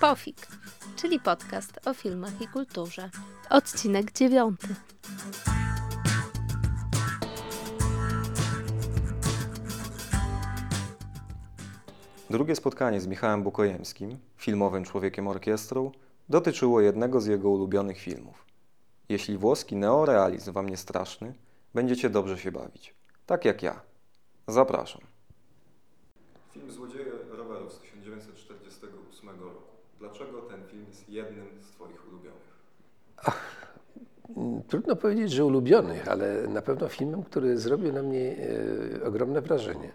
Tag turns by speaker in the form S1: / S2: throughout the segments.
S1: Pofik, czyli podcast o filmach i kulturze. Odcinek dziewiąty.
S2: Drugie spotkanie z Michałem Bukojemskim, filmowym człowiekiem orkiestrą, dotyczyło jednego z jego ulubionych filmów. Jeśli włoski neorealizm wam nie straszny, będziecie dobrze się bawić. Tak jak ja. Zapraszam. Film Złodzieje rowerów z 1948 roku. Dlaczego ten film jednym z Twoich ulubionych?
S3: Trudno powiedzieć, że ulubionych, ale na pewno filmem, który zrobił na mnie e, ogromne wrażenie.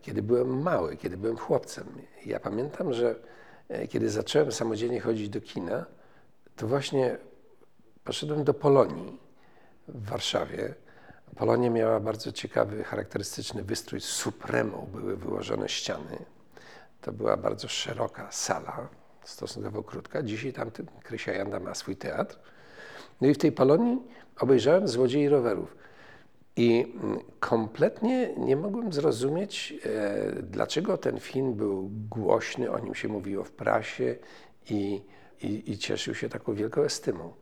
S3: Kiedy byłem mały, kiedy byłem chłopcem. Ja pamiętam, że e, kiedy zacząłem samodzielnie chodzić do kina, to właśnie poszedłem do Polonii w Warszawie. Polonia miała bardzo ciekawy, charakterystyczny wystrój. Supremą były wyłożone ściany. To była bardzo szeroka sala, stosunkowo krótka. Dzisiaj tam Krysia Janda ma swój teatr. No i w tej Polonii obejrzałem Złodziei rowerów. I mm, kompletnie nie mogłem zrozumieć, e, dlaczego ten film był głośny, o nim się mówiło w prasie i, i, i cieszył się taką wielką estymą.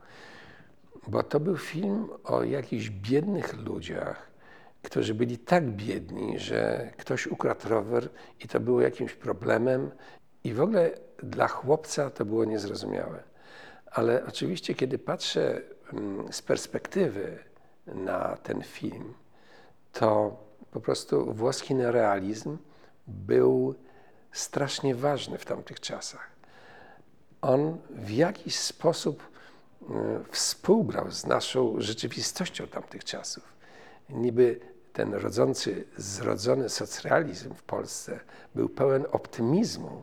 S3: Bo to był film o jakichś biednych ludziach, którzy byli tak biedni, że ktoś ukradł rower i to było jakimś problemem. I w ogóle dla chłopca to było niezrozumiałe. Ale oczywiście, kiedy patrzę mm, z perspektywy na ten film, to po prostu włoski neorealizm był strasznie ważny w tamtych czasach. On w jakiś sposób y, współgrał z naszą rzeczywistością tamtych czasów. Niby ten rodzący, zrodzony socrealizm w Polsce był pełen optymizmu,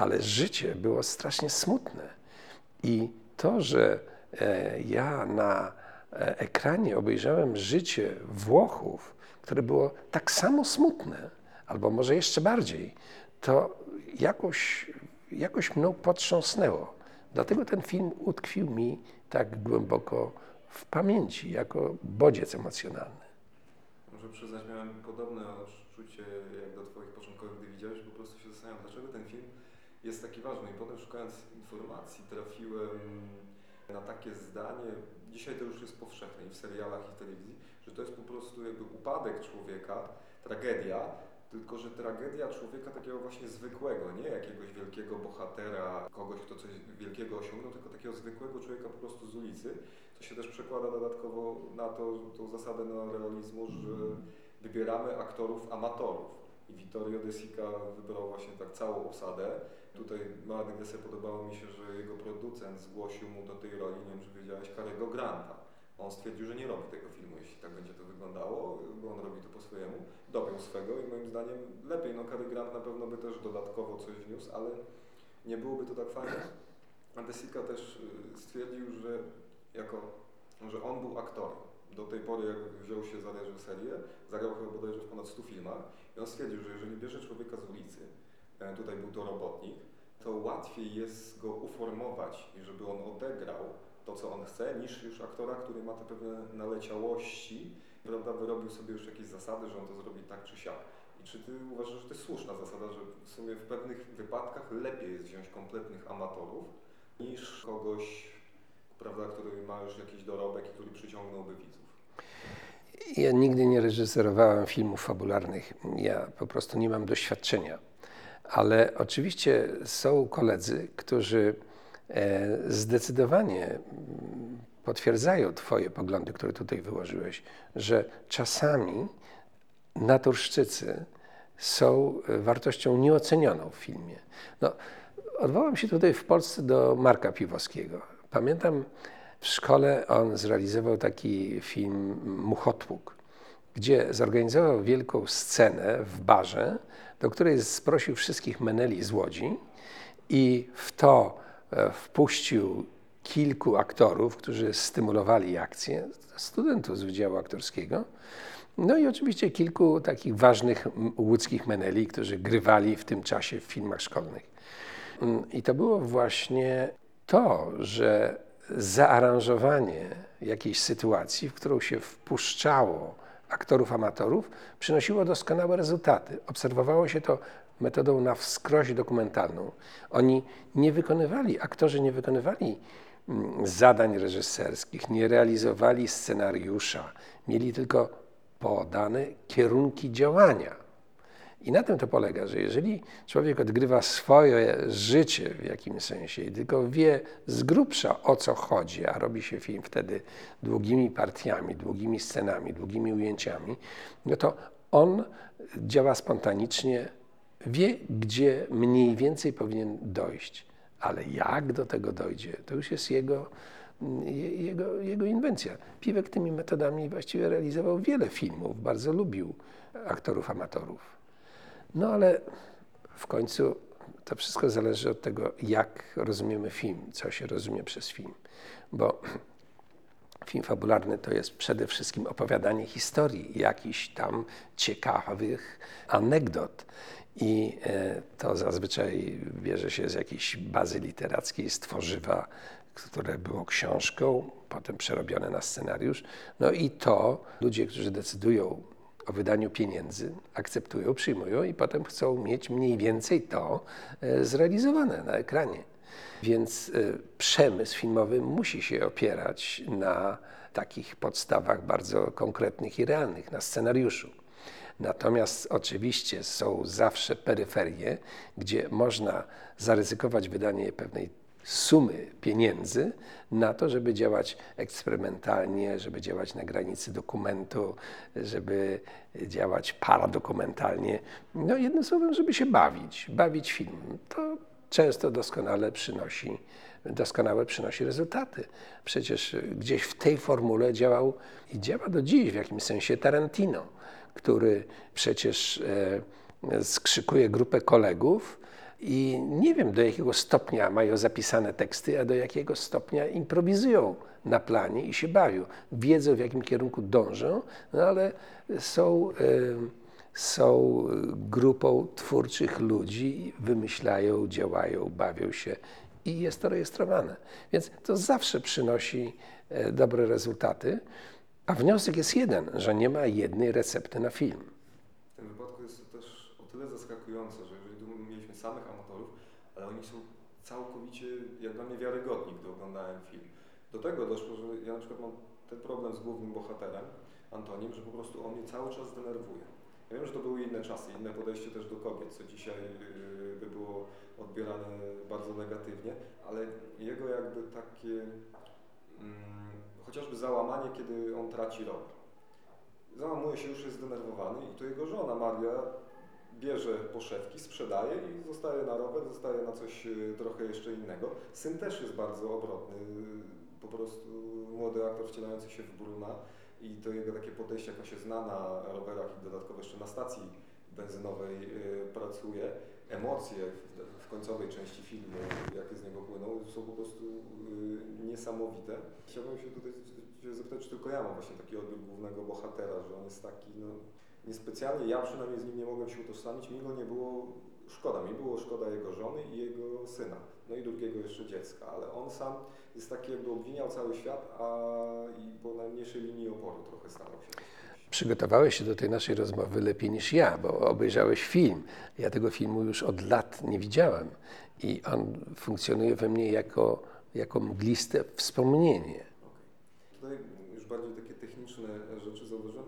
S3: ale życie było strasznie smutne. I to, że e, ja na e, ekranie obejrzałem życie Włochów, które było tak samo smutne, albo może jeszcze bardziej, to jakoś, jakoś mną potrząsnęło. Dlatego ten film utkwił mi tak głęboko w pamięci, jako bodziec emocjonalny.
S2: Muszę przyznać, miałem podobne odczucie jak do Twoich początkowych, gdy widziałeś, po prostu się zastanawiam, dlaczego ten film jest taki ważny. I potem szukając informacji trafiłem na takie zdanie, dzisiaj to już jest powszechne i w serialach i w telewizji, że to jest po prostu jakby upadek człowieka, tragedia, tylko że tragedia człowieka takiego właśnie zwykłego, nie jakiegoś wielkiego bohatera, kogoś, kto coś wielkiego osiągnął, tylko takiego zwykłego człowieka po prostu z ulicy, co się też przekłada dodatkowo na to, tą zasadę neorealizmu, że wybieramy aktorów amatorów. I Vittorio De Sica wybrał właśnie tak całą obsadę. Tutaj mała dygresja podobało mi się, że jego producent zgłosił mu do tej roli, nie wiem czy wiedziałeś, Karego Granta. On stwierdził, że nie robi tego filmu, jeśli tak będzie to wyglądało, bo on robi to po swojemu. Dopiął swego i moim zdaniem lepiej. No Cary Grant na pewno by też dodatkowo coś wniósł, ale nie byłoby to tak fajne. A De Sica też y, stwierdził, że jako, że on był aktorem. Do tej pory, jak wziął się za reżyserię, zagrał chyba bodajże w ponad 100 filmach i on stwierdził, że jeżeli bierze człowieka z ulicy, tutaj był to robotnik, to łatwiej jest go uformować i żeby on odegrał to, co on chce, niż już aktora, który ma te pewne naleciałości, prawda, wyrobił sobie już jakieś zasady, że on to zrobi tak czy siak. I czy ty uważasz, że to jest słuszna zasada, że w sumie w pewnych wypadkach lepiej jest wziąć kompletnych amatorów, niż kogoś, prawda, który ma już jakiś dorobek i który przyciągnąłby widzów?
S3: Ja nigdy nie reżyserowałem filmów fabularnych. Ja po prostu nie mam doświadczenia. Ale oczywiście są koledzy, którzy e, zdecydowanie potwierdzają Twoje poglądy, które tutaj wyłożyłeś, że czasami naturszczycy są wartością nieocenioną w filmie. No, odwołam się tutaj w Polsce do Marka Piwowskiego. Pamiętam, w szkole on zrealizował taki film Muchotłuk, gdzie zorganizował wielką scenę w barze, do której sprosił wszystkich meneli z Łodzi i w to e, wpuścił kilku aktorów, którzy stymulowali akcję, studentów z Wydziału Aktorskiego. No i oczywiście kilku takich ważnych łódzkich meneli, którzy grywali w tym czasie w filmach szkolnych. Mm, I to było właśnie to, że zaaranżowanie jakiejś sytuacji, w którą się wpuszczało aktorów amatorów, przynosiło doskonałe rezultaty. Obserwowało się to metodą na wskroś dokumentalną. Oni nie wykonywali, aktorzy nie wykonywali mm, zadań reżyserskich, nie realizowali scenariusza, mieli tylko podane kierunki działania. I na tym to polega, że jeżeli człowiek odgrywa swoje życie w jakimś sensie i tylko wie z grubsza o co chodzi, a robi się film wtedy długimi partiami, długimi scenami, długimi ujęciami, no to on działa spontanicznie, wie, gdzie mniej więcej powinien dojść. Ale jak do tego dojdzie, to już jest jego, jego, jego inwencja. Piwek tymi metodami właściwie realizował wiele filmów, bardzo lubił aktorów amatorów. No ale w końcu to wszystko zależy od tego, jak rozumiemy film, co się rozumie przez film. Bo film fabularny to jest przede wszystkim opowiadanie historii, jakichś tam ciekawych anegdot. I e, to zazwyczaj bierze się z jakiejś bazy literackiej, z tworzywa, które było książką, potem przerobione na scenariusz. No i to ludzie, którzy decydują o wydaniu pieniędzy, akceptują, przyjmują i potem chcą mieć mniej więcej to e, zrealizowane na ekranie. Więc e, przemysł filmowy musi się opierać na takich podstawach bardzo konkretnych i realnych, na scenariuszu. Natomiast oczywiście są zawsze peryferie, gdzie można zaryzykować wydanie pewnej sumy pieniędzy na to, żeby działać eksperymentalnie, żeby działać na granicy dokumentu, żeby działać paradokumentalnie. No jednym słowem, żeby się bawić, bawić film. To często doskonale przynosi, doskonałe przynosi rezultaty. Przecież gdzieś w tej formule działał i działa do dziś w jakimś sensie Tarantino, który przecież e, skrzykuje grupę kolegów, i nie wiem, do jakiego stopnia mają zapisane teksty, a do jakiego stopnia improwizują na planie i się bawią. Wiedzą, w jakim kierunku dążą, no ale są, są grupą twórczych ludzi, wymyślają, działają, bawią się i jest to rejestrowane. Więc to zawsze przynosi e, dobre rezultaty, a wniosek jest jeden, że nie ma jednej recepty na film.
S2: W tym wypadku jest to też o tyle zaskakujące, że samych amatorów, ale oni są całkowicie, jak dla mnie, wiarygodni, gdy oglądałem film. Do tego doszło, że ja na przykład mam ten problem z głównym bohaterem, Antonim, że po prostu on mnie cały czas denerwuje. Ja wiem, że to były inne czasy, inne podejście też do kobiet, co dzisiaj yy, by było odbierane bardzo negatywnie, ale jego jakby takie mm, chociażby załamanie, kiedy on traci rok. Załamuje się, już jest zdenerwowany i to jego żona Maria bierze poszewki, sprzedaje i zostaje na rower, zostaje na coś y, trochę jeszcze innego. Syn też jest bardzo obrotny, po prostu młody aktor wcielający się w Bruna i to jego takie podejście, jak on się zna na rowerach i dodatkowo jeszcze na stacji benzynowej y, pracuje, emocje w, końcowej części filmu, jakie z niego płyną, są po prostu y, niesamowite. Chciałbym się tutaj zapytać, czy tylko ja mam właśnie taki odbiór głównego bohatera, że on jest taki, no, niespecjalnie, ja przynajmniej z nim nie mogłem się utożsamić, mi go nie było szkoda, mi było szkoda jego żony i jego syna, no i drugiego jeszcze dziecka, ale on sam jest taki jakby obwiniał cały świat, a i po najmniejszej linii oporu trochę starał się.
S3: Przygotowałeś się do tej naszej rozmowy lepiej niż ja, bo obejrzałeś film. Ja tego filmu już od lat nie widziałem i on funkcjonuje we mnie jako, jako mgliste wspomnienie.
S2: Okay. Tutaj już bardziej takie techniczne rzeczy zauważyłem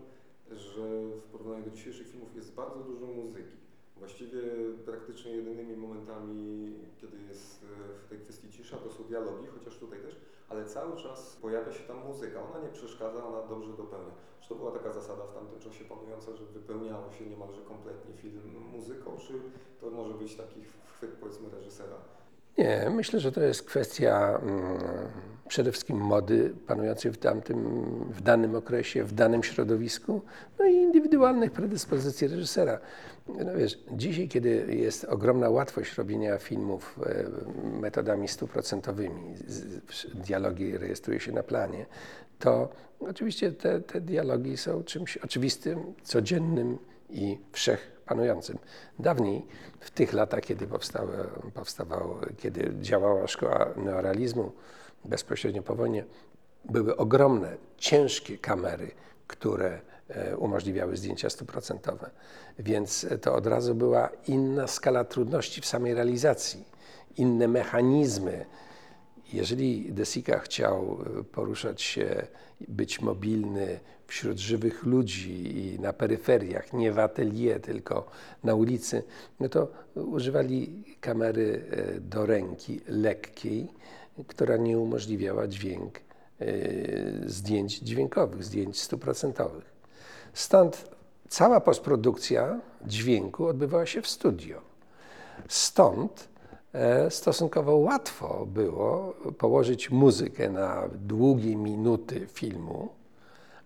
S2: że w porównaniu do dzisiejszych filmów jest bardzo dużo muzyki. Właściwie praktycznie jedynymi momentami, kiedy jest e, w tej kwestii cisza, to są dialogi, chociaż tutaj też, ale cały czas pojawia się tam muzyka. Ona nie przeszkadza, ona dobrze dopełnia. Czy to była taka zasada w tamtym czasie panująca, że wypełniało się niemalże kompletnie film muzyką, czy to może być taki chwyt powiedzmy reżysera?
S3: Nie, myślę, że to jest kwestia mm, przede wszystkim mody panującej w, tamtym, w danym okresie, w danym środowisku, no i indywidualnych predyspozycji reżysera. No wiesz, dzisiaj, kiedy jest ogromna łatwość robienia filmów e, metodami stuprocentowymi, dialogi rejestruje się na planie, to oczywiście te, te dialogi są czymś oczywistym, codziennym i wszechpanującym. Dawniej, w tych latach, kiedy powstawał, kiedy działała szkoła neorealizmu, bezpośrednio po wojnie, były ogromne, ciężkie kamery, które e, umożliwiały zdjęcia stuprocentowe. Więc to od razu była inna skala trudności w samej realizacji, inne mechanizmy. Jeżeli Desika chciał e, poruszać się, być mobilny wśród żywych ludzi i na peryferiach, nie w atelier, tylko na ulicy, no to używali kamery e, do ręki, lekkiej, która nie umożliwiała dźwięk e, zdjęć dźwiękowych, zdjęć stuprocentowych. Stąd cała postprodukcja dźwięku odbywała się w studio. Stąd stosunkowo łatwo było położyć muzykę na długie minuty filmu,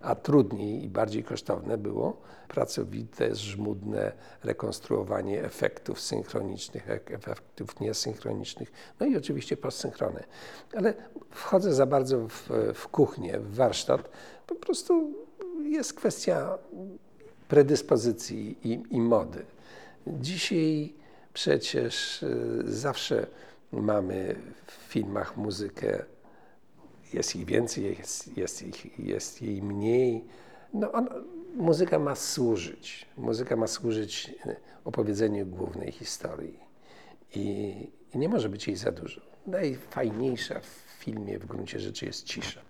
S3: a trudniej i bardziej kosztowne było pracowite, żmudne rekonstruowanie efektów synchronicznych, efektów niesynchronicznych, no i oczywiście postsynchrony. Ale wchodzę za bardzo w, w kuchnię, w warsztat. Po prostu jest kwestia predyspozycji i, i mody. Dzisiaj przecież y, zawsze mamy w filmach muzykę jest ich więcej, jest, jest, ich, jest jej mniej. No on, muzyka ma służyć. Muzyka ma służyć opowiedzeniu głównej historii. I, I, nie może być jej za dużo. Najfajniejsza w filmie w gruncie rzeczy jest cisza.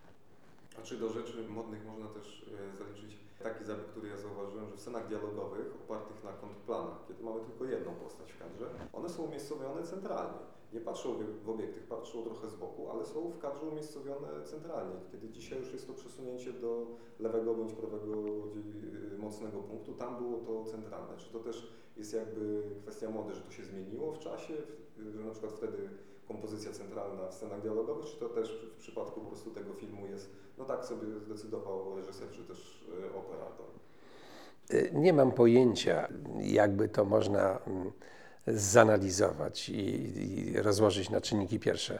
S2: A czy do rzeczy modnych można też e, zaliczyć taki zabieg, który ja zauważyłem, że w scenach dialogowych opartych na kontrplanach, kiedy mamy tylko jedną postać kadrze, one są umiejscowione centralnie nie patrzą w obiektyw, patrzą trochę z boku, ale są w kadrze umiejscowione centralnie. Kiedy dzisiaj już jest to przesunięcie do lewego bądź prawego y, mocnego punktu, tam było to centralne. Czy to też jest jakby kwestia mody, że to się zmieniło w czasie, że na przykład wtedy kompozycja centralna w scenach dialogowych, czy to też w przypadku po prostu tego filmu jest, no tak sobie zdecydował reżyser, czy też y, operator?
S3: Y, nie mam pojęcia, jakby to można mm, zanalizować i, i, rozłożyć na czynniki pierwsze.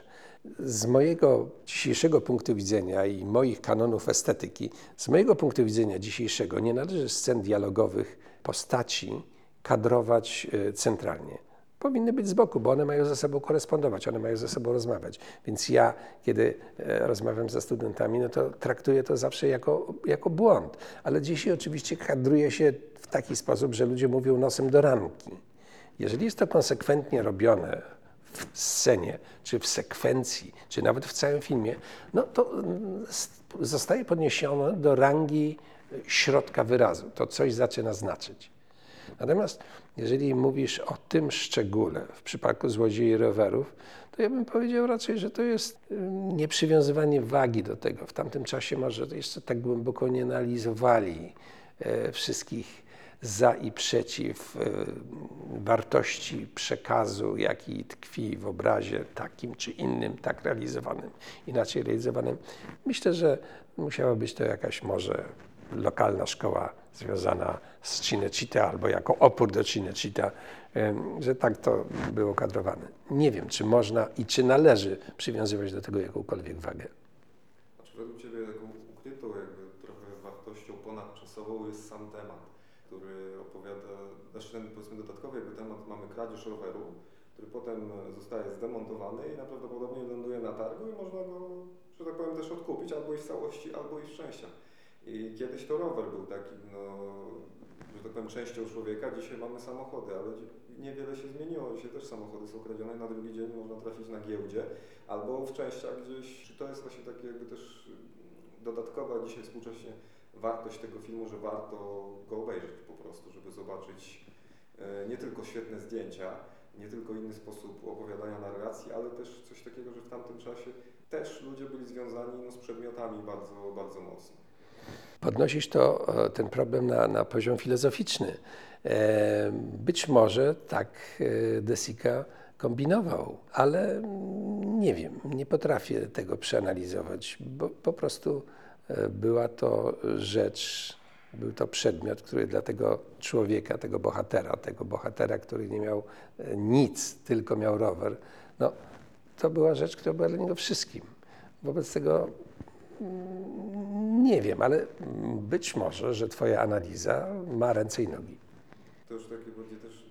S3: Z mojego dzisiejszego punktu widzenia i moich kanonów estetyki, z mojego punktu widzenia dzisiejszego nie należy scen dialogowych postaci kadrować e, centralnie. Powinny być z boku, bo one mają ze sobą korespondować, one mają ze sobą rozmawiać. Więc ja, kiedy e, rozmawiam ze studentami, no to traktuję to zawsze jako, jako błąd. Ale dzisiaj oczywiście kadruje się w taki sposób, że ludzie mówią nosem do ramki. Jeżeli jest to konsekwentnie robione w scenie, czy w sekwencji, czy nawet w całym filmie, no to mm, zostaje podniesione do rangi środka wyrazu. To coś zaczyna znaczyć. Natomiast jeżeli mówisz o tym szczególe w przypadku złodziei rowerów, to ja bym powiedział raczej, że to jest mm, nieprzywiązywanie wagi do tego. W tamtym czasie może jeszcze tak głęboko nie analizowali e, wszystkich za i przeciw y, wartości przekazu, jaki tkwi w obrazie takim czy innym, tak realizowanym, inaczej realizowanym. Myślę, że musiała być to jakaś może lokalna szkoła związana z Cinecittà albo jako opór do Cinecittà, że tak to było kadrowane. Nie wiem, czy można i czy należy przywiązywać do tego jakąkolwiek wagę.
S2: A czy według Ciebie taką ukrytą jakby trochę wartością ponadczasową jest sam temat? Ten powiedzmy dodatkowy jakby temat, mamy kradzież roweru, który potem zostaje zdemontowany i najprawdopodobniej ląduje na targu i można go, że tak powiem, też odkupić albo i w całości, albo i w częściach. I kiedyś to rower był takim, no, że tak powiem, częścią człowieka, dzisiaj mamy samochody, ale niewiele się zmieniło. Dzisiaj też samochody są kradzione, na drugi dzień można trafić na giełdzie albo w częściach gdzieś. Czy to jest właśnie takie jakby też dodatkowa dzisiaj współcześnie wartość tego filmu, że warto go obejrzeć po prostu, żeby zobaczyć e, nie tylko świetne zdjęcia, nie tylko inny sposób opowiadania narracji, ale też coś takiego, że w tamtym czasie też ludzie byli związani no, z przedmiotami bardzo, bardzo mocno.
S3: Podnosisz to, e, ten problem na, na poziom filozoficzny. E, być może tak Desika kombinował, ale nie wiem, nie potrafię tego przeanalizować, bo po prostu była to rzecz, był to przedmiot, który dla tego człowieka, tego bohatera, tego bohatera, który nie miał e, nic, tylko miał rower, no, to była rzecz, która była dla niego wszystkim. Wobec tego mm, nie wiem, ale być może, że Twoja analiza ma ręce i nogi.
S2: To już takie bardziej też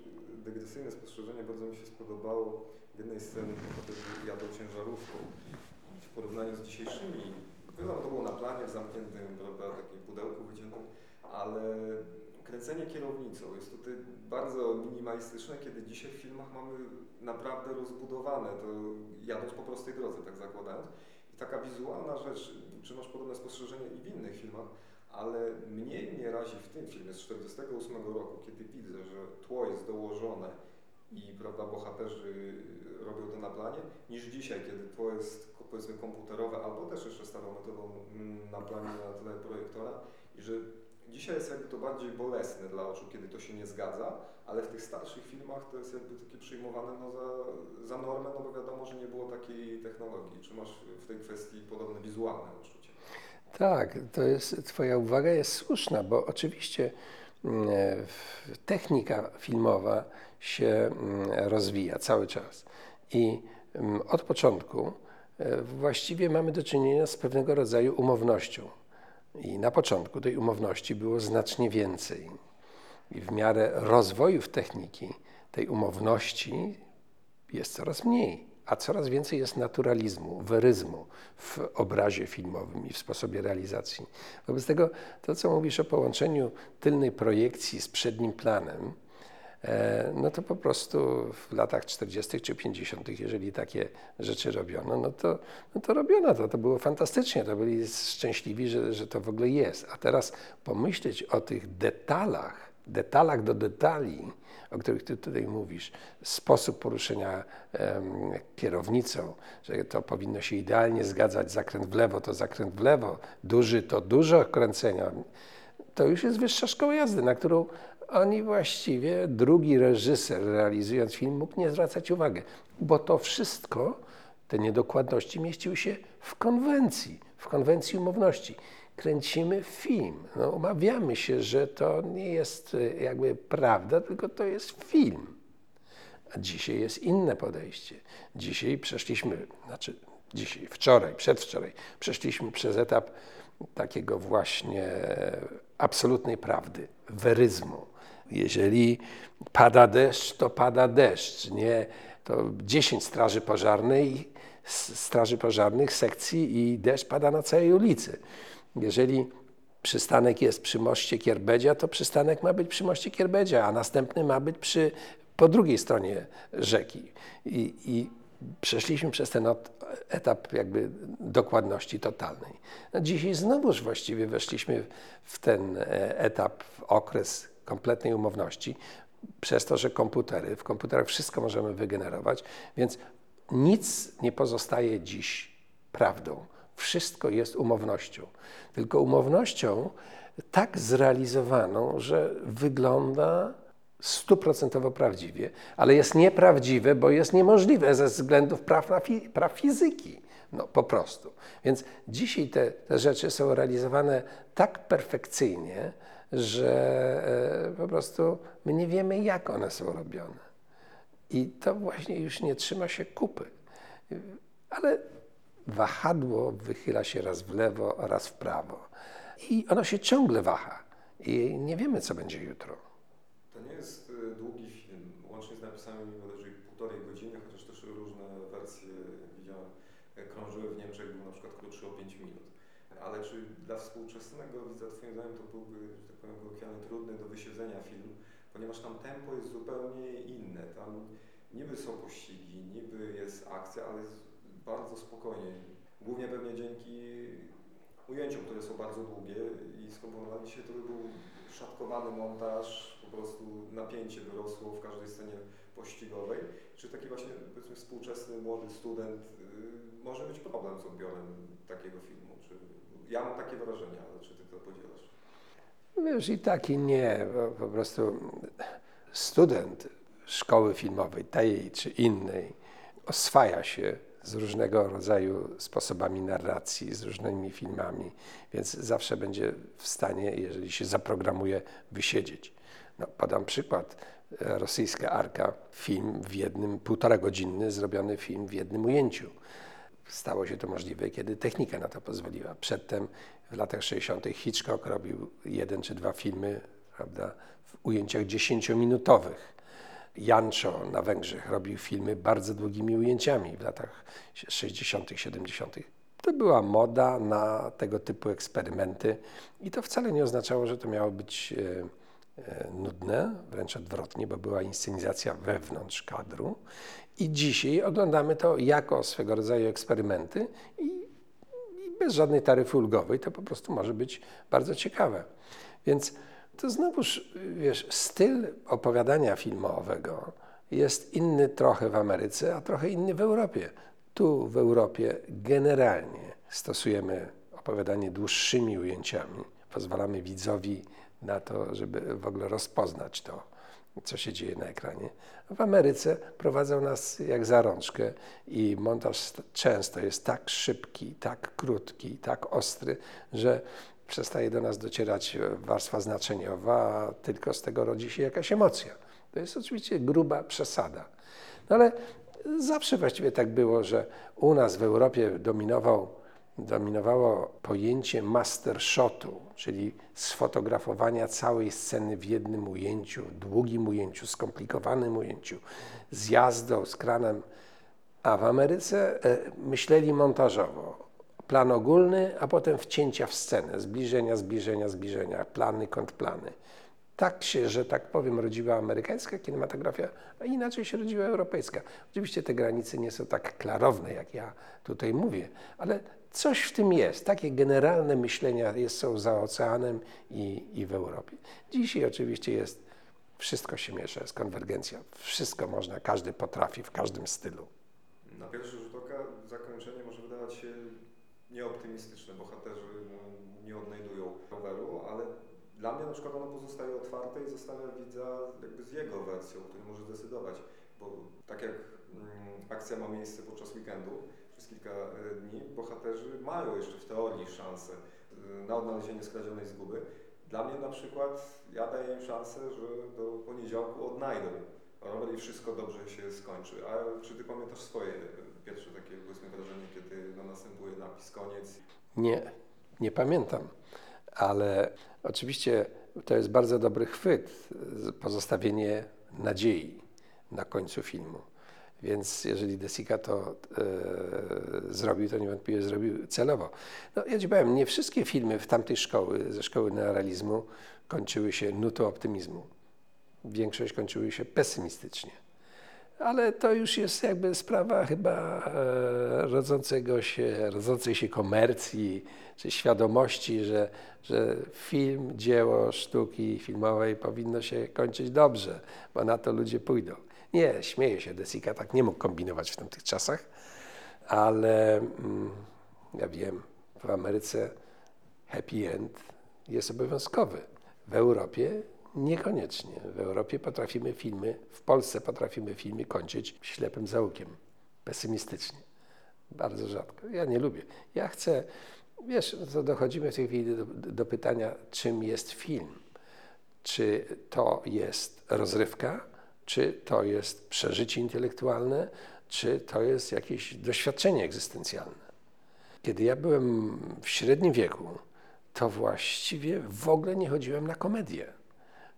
S2: dygresyjne spostrzeżenie bardzo mi się spodobało w jednej scenie, kiedy jadą ciężarówką w porównaniu z dzisiejszymi Wiadomo, to było na planie w zamkniętym, prawda, takim pudełku wyciętym, ale kierownicą jest tutaj bardzo minimalistyczne, kiedy dzisiaj w filmach mamy naprawdę rozbudowane, to jadąc po prostej drodze, tak zakładając. I taka wizualna rzecz, czy masz podobne spostrzeżenie i w innych filmach, ale mniej mnie razi w tym filmie z 1948 roku, kiedy widzę, że tło jest dołożone i prawda, bohaterzy robią to na planie, niż dzisiaj, kiedy tło jest powiedzmy komputerowe, albo też jeszcze starą metodą mm, na planie na tle projektora i że dzisiaj jest jakby to bardziej bolesne dla oczu, kiedy to się nie zgadza, ale w tych starszych filmach to jest jakby takie przyjmowane no, za, za normę, no bo wiadomo, że nie było takiej technologii. Czy masz w tej kwestii podobne wizualne odczucie?
S3: Tak, to jest, Twoja uwaga jest słuszna, bo oczywiście mm, technika filmowa się mm, rozwija cały czas. I mm, od początku e, właściwie mamy do czynienia z pewnego rodzaju umownością. I na początku tej umowności było znacznie więcej. I w miarę rozwoju techniki tej umowności jest coraz mniej, a coraz więcej jest naturalizmu, weryzmu w obrazie filmowym i w sposobie realizacji. Wobec tego to, co mówisz o połączeniu tylnej projekcji z przednim planem, no to po prostu w latach 40. czy 50., jeżeli takie rzeczy robiono, no to, no to robiono to. To było fantastycznie, to byli szczęśliwi, że, że to w ogóle jest. A teraz pomyśleć o tych detalach, detalach do detali, o których ty tutaj mówisz, sposób poruszenia um, kierownicą, że to powinno się idealnie zgadzać, zakręt w lewo to zakręt w lewo, duży to dużo kręcenia. To już jest wyższa szkoła jazdy, na którą oni właściwie, drugi reżyser realizując film mógł nie zwracać uwagi, bo to wszystko, te niedokładności mieściły się w konwencji, w konwencji umowności. Kręcimy film, no, umawiamy się, że to nie jest e, jakby prawda, tylko to jest film. A dzisiaj jest inne podejście. Dzisiaj przeszliśmy, znaczy dzisiaj, wczoraj, przedwczoraj, przeszliśmy przez etap takiego właśnie absolutnej prawdy, weryzmu jeżeli pada deszcz, to pada deszcz. Nie, to 10 straży pożarnej, straży pożarnych sekcji i deszcz pada na całej ulicy. Jeżeli przystanek jest przy moście Kierbedzia, to przystanek ma być przy moście Kierbedzia, a następny ma być przy, po drugiej stronie rzeki. I, i przeszliśmy przez ten etap jakby dokładności totalnej. No dzisiaj znowuż właściwie weszliśmy w ten e, etap, w okres kompletnej umowności, przez to, że komputery, w komputerach wszystko możemy wygenerować, więc nic nie pozostaje dziś prawdą. Wszystko jest umownością. Tylko umownością tak zrealizowaną, że wygląda stuprocentowo prawdziwie, ale jest nieprawdziwe, bo jest niemożliwe ze względów praw, praw fizyki. No po prostu. Więc dzisiaj te, te rzeczy są realizowane tak perfekcyjnie, że e, po prostu my nie wiemy, jak one są robione. I to właśnie już nie trzyma się kupy. Ale wahadło wychyla się raz w lewo, raz w prawo. I ono się ciągle waha. I nie wiemy, co będzie jutro.
S2: To nie jest e, długi film. Łącznie z napisami bodajże półtorej godziny, chociaż też różne wersje widziałem. Krążyły w Niemczech, był na przykład krótszy o 5 minut. Ale czy dla współczesnego widza, Twoim zdaniem, to byłby powiem kolokwialnie, trudny do wysiedzenia film, ponieważ tam tempo jest zupełnie inne. Tam niby są pościgi, niby jest akcja, ale jest bardzo spokojnie. Głównie pewnie dzięki ujęciom, które są bardzo długie i skomponowali się, to by był szatkowany montaż, po prostu napięcie wyrosło w każdej scenie pościgowej. Czy taki właśnie powiedzmy współczesny młody student y, może mieć problem z odbiorem takiego filmu? Czy, ja mam takie wrażenie, ale czy ty to podzielasz?
S3: Wiesz, i tak i nie. Po prostu student szkoły filmowej, tej czy innej, oswaja się z różnego rodzaju sposobami narracji, z różnymi filmami, więc zawsze będzie w stanie, jeżeli się zaprogramuje, wysiedzieć. No, podam przykład. Rosyjska Arka, film w jednym, półtora godzinny, zrobiony film w jednym ujęciu. Stało się to możliwe, kiedy technika na to pozwoliła. Przedtem w latach 60. Hitchcock robił jeden czy dwa filmy prawda, w ujęciach dziesięciominutowych. Jancho na Węgrzech robił filmy bardzo długimi ujęciami w latach 60., 70. To była moda na tego typu eksperymenty i to wcale nie oznaczało, że to miało być e, nudne, wręcz odwrotnie, bo była inscenizacja wewnątrz kadru. I dzisiaj oglądamy to jako swego rodzaju eksperymenty i, i bez żadnej taryfy ulgowej to po prostu może być bardzo ciekawe. Więc to znowuż, wiesz, styl opowiadania filmowego jest inny trochę w Ameryce, a trochę inny w Europie. Tu w Europie generalnie stosujemy opowiadanie dłuższymi ujęciami. Pozwalamy widzowi na to, żeby w ogóle rozpoznać to, co się dzieje na ekranie. W Ameryce prowadzą nas jak za rączkę i montaż często jest tak szybki, tak krótki, tak ostry, że przestaje do nas docierać warstwa znaczeniowa, a tylko z tego rodzi się jakaś emocja. To jest oczywiście gruba przesada. No ale zawsze właściwie tak było, że u nas w Europie dominował, dominowało pojęcie master shotu, czyli sfotografowania całej sceny w jednym ujęciu, długim ujęciu, skomplikowanym ujęciu, z jazdą, z kranem. A w Ameryce e, myśleli montażowo. Plan ogólny, a potem wcięcia w scenę, zbliżenia, zbliżenia, zbliżenia, plany, kontrplany tak się, że tak powiem, rodziła amerykańska kinematografia, a inaczej się rodziła europejska. Oczywiście te granice nie są tak klarowne, jak ja tutaj mówię, ale coś w tym jest. Takie generalne myślenia jest, są za oceanem i, i w Europie. Dzisiaj oczywiście jest, wszystko się miesza, jest konwergencja. Wszystko można, każdy potrafi w każdym stylu.
S2: Na pierwszy rzut oka zakończenie może wydawać się nieoptymistyczne. Bohaterzy nie odnajdują roweru, ale dla mnie na przykład ono pozostaje i zostawia widza jakby z jego wersją, który może zdecydować, bo tak jak mm, akcja ma miejsce podczas weekendu, przez kilka e, dni, bohaterzy mają jeszcze w teorii szansę e, na odnalezienie skradzionej zguby. Dla mnie na przykład, ja daję im szansę, że do poniedziałku odnajdą rower i wszystko dobrze się skończy. A czy ty pamiętasz swoje pierwsze takie wrażenie, kiedy no, następuje napis koniec?
S3: Nie, nie pamiętam ale oczywiście to jest bardzo dobry chwyt, pozostawienie nadziei na końcu filmu. Więc jeżeli Desika to e, zrobił, to niewątpliwie zrobił celowo. No, ja ci powiem, nie wszystkie filmy w tamtej szkoły, ze szkoły neorealizmu, kończyły się nutą optymizmu. Większość kończyły się pesymistycznie ale to już jest jakby sprawa chyba e, rodzącego się, rodzącej się komercji, czy świadomości, że, że film, dzieło sztuki filmowej powinno się kończyć dobrze, bo na to ludzie pójdą. Nie, śmieję się, Desika tak nie mógł kombinować w tamtych czasach, ale mm, ja wiem, w Ameryce happy end jest obowiązkowy. W Europie Niekoniecznie. W Europie potrafimy filmy, w Polsce potrafimy filmy kończyć ślepym zaułkiem, pesymistycznie. Bardzo rzadko. Ja nie lubię. Ja chcę, wiesz, to dochodzimy w tej chwili do, do pytania, czym jest film. Czy to jest rozrywka, czy to jest przeżycie intelektualne, czy to jest jakieś doświadczenie egzystencjalne. Kiedy ja byłem w średnim wieku, to właściwie w ogóle nie chodziłem na komedię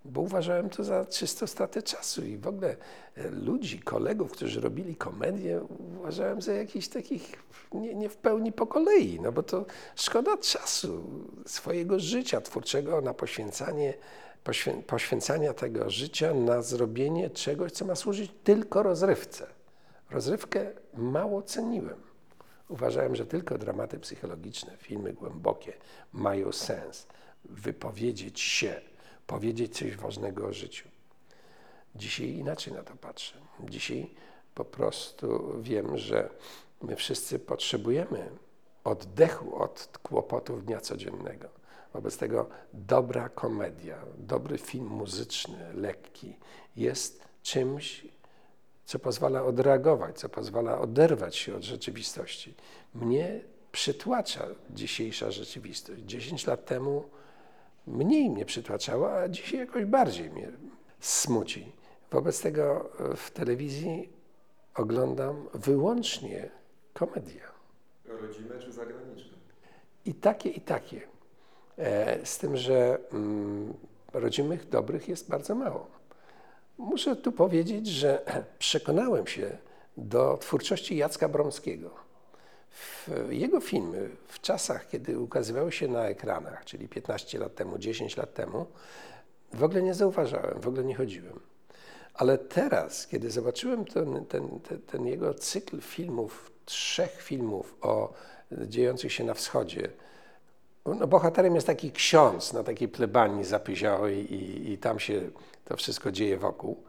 S3: bo uważałem to za czysto stratę czasu i w ogóle e, ludzi, kolegów, którzy robili komedię, uważałem za jakichś takich nie, nie, w pełni po kolei, no bo to szkoda czasu, swojego życia twórczego na poświęcanie, poświę, poświęcania tego życia na zrobienie czegoś, co ma służyć tylko rozrywce. Rozrywkę mało ceniłem. Uważałem, że tylko dramaty psychologiczne, filmy głębokie mają sens. Wypowiedzieć się, powiedzieć coś ważnego o życiu. Dzisiaj inaczej na to patrzę. Dzisiaj po prostu wiem, że my wszyscy potrzebujemy oddechu od kłopotów dnia codziennego. Wobec tego dobra komedia, dobry film muzyczny, lekki, jest czymś, co pozwala odreagować, co pozwala oderwać się od rzeczywistości. Mnie przytłacza dzisiejsza rzeczywistość. 10 lat temu mniej mnie przytłaczała, a dzisiaj jakoś bardziej mnie smuci. Wobec tego e, w telewizji oglądam wyłącznie komedia.
S2: Rodzime czy zagraniczne?
S3: I takie, i takie. E, z tym, że mm, rodzimych, dobrych jest bardzo mało. Muszę tu powiedzieć, że przekonałem się do twórczości Jacka Bromskiego. Jego filmy w czasach, kiedy ukazywały się na ekranach, czyli 15 lat temu, 10 lat temu, w ogóle nie zauważałem, w ogóle nie chodziłem. Ale teraz, kiedy zobaczyłem ten, ten, ten, ten jego cykl filmów, trzech filmów o dziejących się na wschodzie, no, bohaterem jest taki ksiądz na takiej plebanii zapyziałej i, i tam się to wszystko dzieje wokół.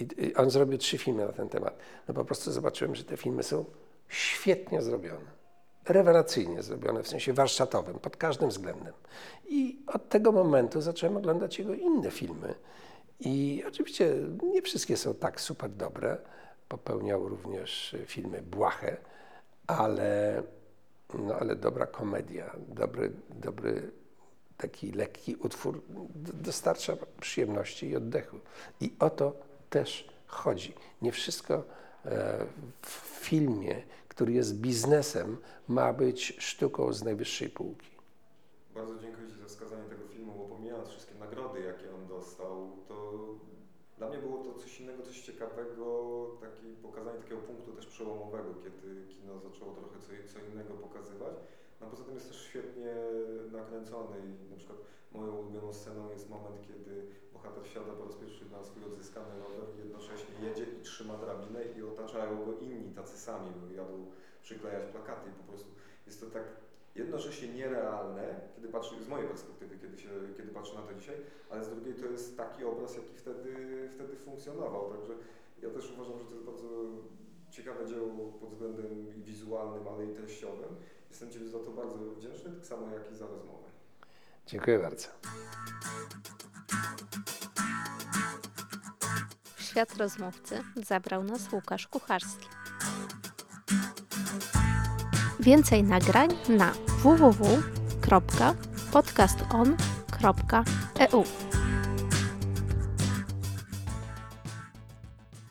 S3: I, I on zrobił trzy filmy na ten temat. No po prostu zobaczyłem, że te filmy są świetnie zrobione. Rewelacyjnie zrobione, w sensie warsztatowym, pod każdym względem. I od tego momentu zacząłem oglądać jego inne filmy. I oczywiście nie wszystkie są tak super dobre. Popełniał również filmy błahe, ale, no, ale dobra komedia, dobry, dobry taki lekki utwór dostarcza przyjemności i oddechu. I o to też chodzi. Nie wszystko e, w filmie, który jest biznesem, ma być sztuką z najwyższej półki.
S2: Bardzo dziękuję Ci za wskazanie tego filmu, bo pomijając wszystkie nagrody, jakie on dostał, to dla mnie było to coś innego, coś ciekawego, taki, pokazanie takiego punktu też przełomowego, kiedy kino zaczęło trochę co, co innego pokazywać. No poza tym jest też świetnie nakręcony i na przykład moją sceną jest moment, kiedy bohater wsiada po raz pierwszy na swój odzyskany rower i jednocześnie jedzie i trzyma drabinę i otaczają go inni tacy sami, bo jadą przyklejać plakaty i po prostu jest to tak jednocześnie nierealne, kiedy patrzę, z mojej perspektywy, kiedy, się, kiedy patrzę na to dzisiaj, ale z drugiej to jest taki obraz, jaki wtedy, wtedy funkcjonował. Także ja też uważam, że to jest bardzo ciekawe dzieło pod względem wizualnym, ale i treściowym. Jestem Ci za to bardzo wdzięczny, tak samo jak i za rozmowę.
S3: Dziękuję bardzo.
S1: W świat rozmówcy zabrał nas Łukasz Kucharski. Więcej nagrań na www.podcaston.eu